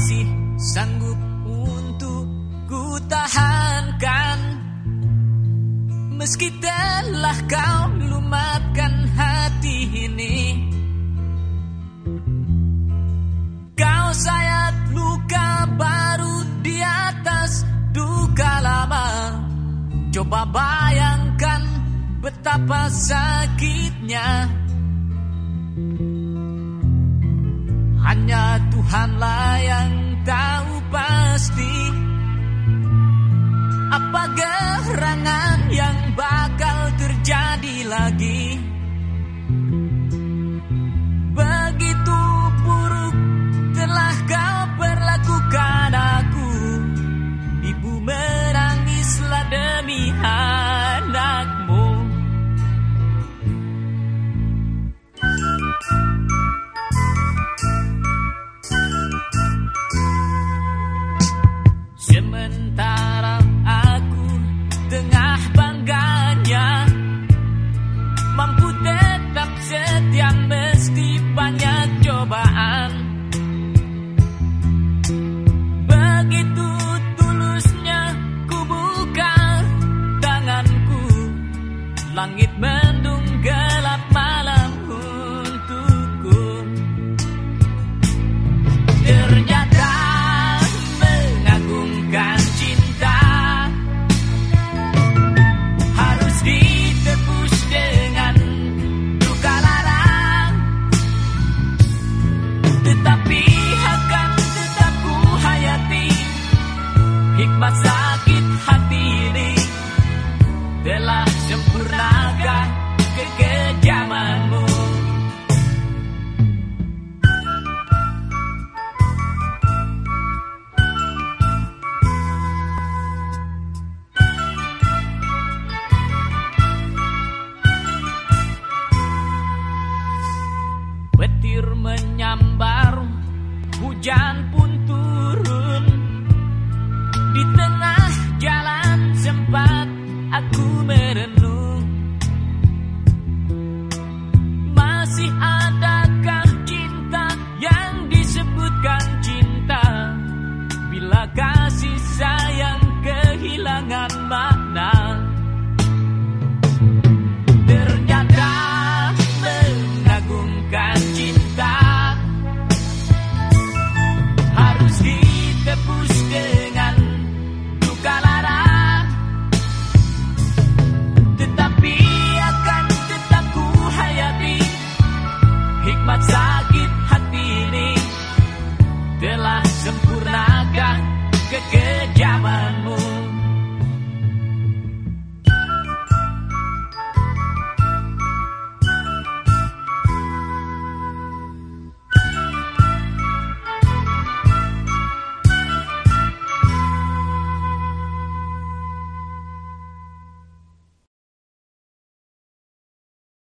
masih sanggup untuk ku tahankan. Meski telah kau lumatkan hati ini Kau sayat luka baru di atas duka lama. Coba bayangkan betapa sakitnya. Hanya Tuhanlah yang tahu pasti Apa gerangan yang bakal terjadi lagi Langit mendung gelap malam untukku. Ternyata mengagungkan cinta. Harus ditebus dengan luka larang. Tetapi akan tetap ku hayati Hikmat hujan pun turun. Di tengah jalan sempat aku merenung. sakit